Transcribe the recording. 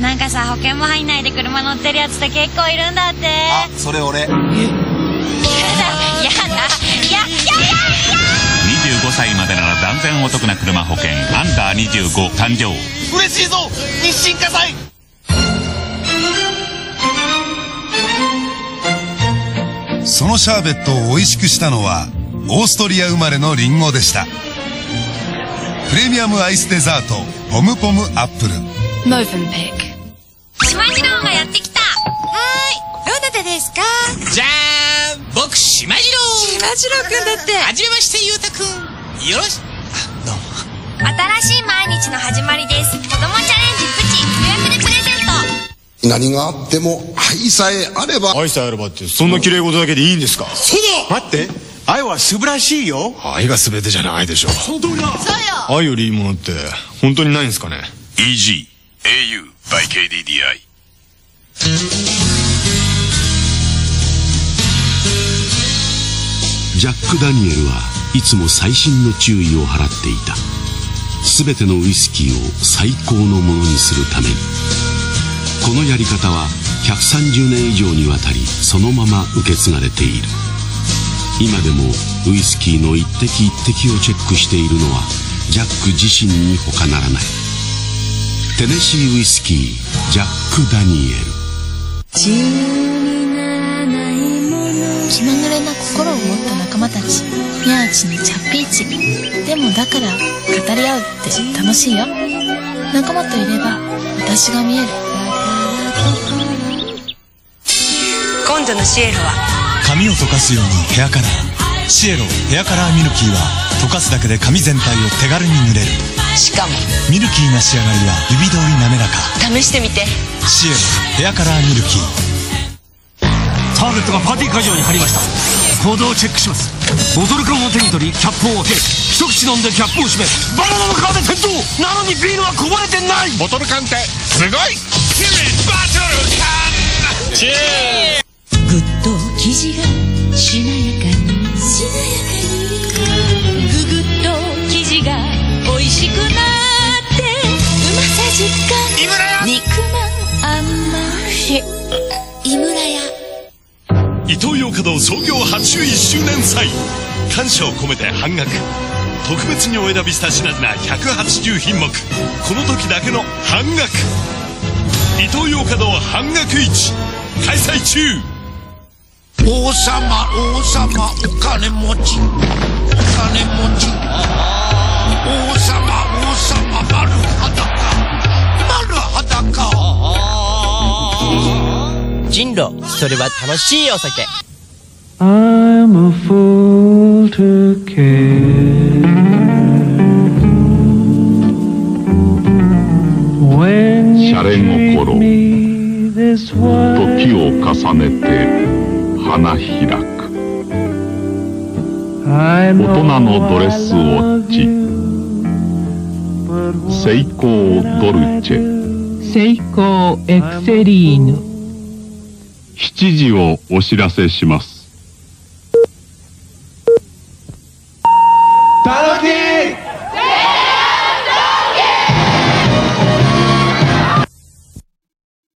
なんかさ保険も入んないで車乗ってるやつって結構いるんだって。あそれ俺。やだやだややや25歳までなら断然お得な車保険アンダー25誕生。嬉しいぞ。日清火災。そのシャーベットを美味しくしたのはオーストリア生まれのリンゴでした。プレミアムアイスデザートポムポムアップル。Movenpick. 島次郎がやってきた。はーい。どなたですか？じゃーん僕島次郎。島次郎くんだって。はじめましてゆうたくん。よろし新しい毎日の始まりです。子供チャレンジプチ予約でプレゼント。何があっても愛さえあれば。愛さえあればってそんな綺麗事だけでいいんですか？そうだ。待って。愛は素晴らしいよ。愛が全てじゃないでしょその通りだ愛よりいいものって本当にないんですかね？EG au by KDDI ジャック・ダニエルはいつも細心の注意を払っていた。全てのウイスキーを最高のものにするために。このやり方は130年以上にわたりそのまま受け継がれている。今でもウイスキーの一滴一滴をチェックしているのはジャック自身に他ならない。テネシーウイスキージャック・ダニエル。気まぐれな心を持った仲間たちニャーチにチャッピーチ。でもだから語り合うって楽しいよ。仲間といれば私が見える。今度のシエロは。髪を溶かすようにヘアカラー。シエロヘアカラーミルキーは溶かすだけで髪全体を手軽に塗れる。しかも。ミルキーな仕上がりは指通り滑らか。試してみて。シエロヘアカラーミルキー。ターゲットがパーティー会場に入りました。行動をチェックします。ボトル缶を手に取りキャップを開け一口飲んでキャップを閉めバナナの皮で転倒なのにビールはこぼれてない。ボトル缶ってすごい。バトル缶チェー甘い井村屋。イトーヨーカドー創業81周年祭。感謝を込めて半額。特別にお選びした品々180品目。この時だけの半額。イトーヨーカドー半額市。開催中。王様王様お金持ち。お金持ちそれは楽しいお酒。I'm a fool to care. When シャレ心 me this 時 way を重ねて花開く。I 大 know 人のドレスウォッチセイコードルチェセイコーエクセリーヌ7時をお知らせします。タロティ